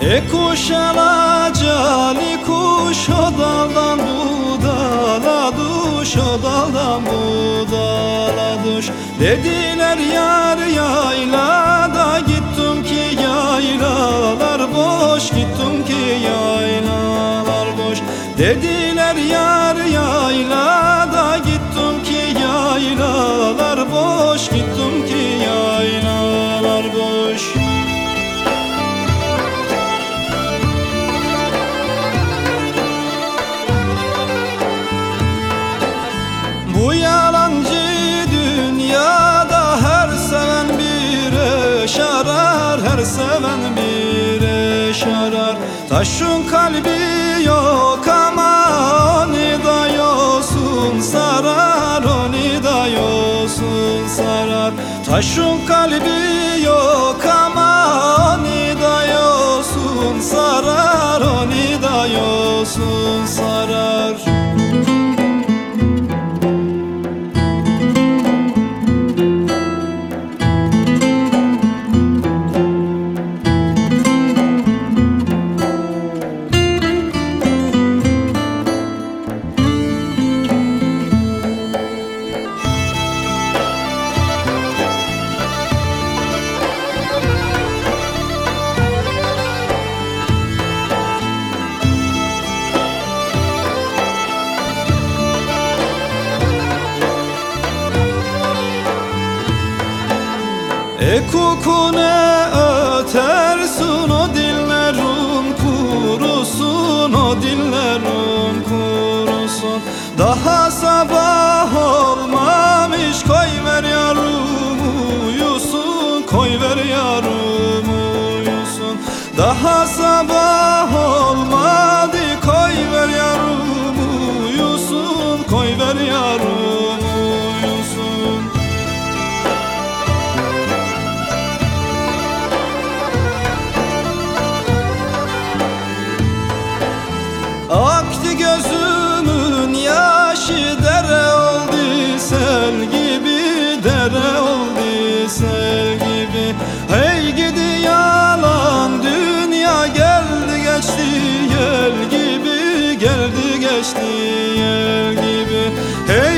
E kuş alacali kuş o daldan bu dala duş o daldan bu dala duş. Dediler yar yaylada gittim ki yaylalar boş gittim ki yaylalar boş. Dediler yar yaylada gittim ki yaylalar boş gittim ki Taşın kalbi yok ama onu da yosun sarar Onu da yosun sarar. Taşın kalbi yok E kukune ötersin o dillerin kurusun o dillerin kurusun. Daha sabah olmamış koy ver yarım uyusun koy ver yarım uyusun. Daha sabah olmadı koy ver yarım uyusun koy ver yarım geçti yel gibi. Hey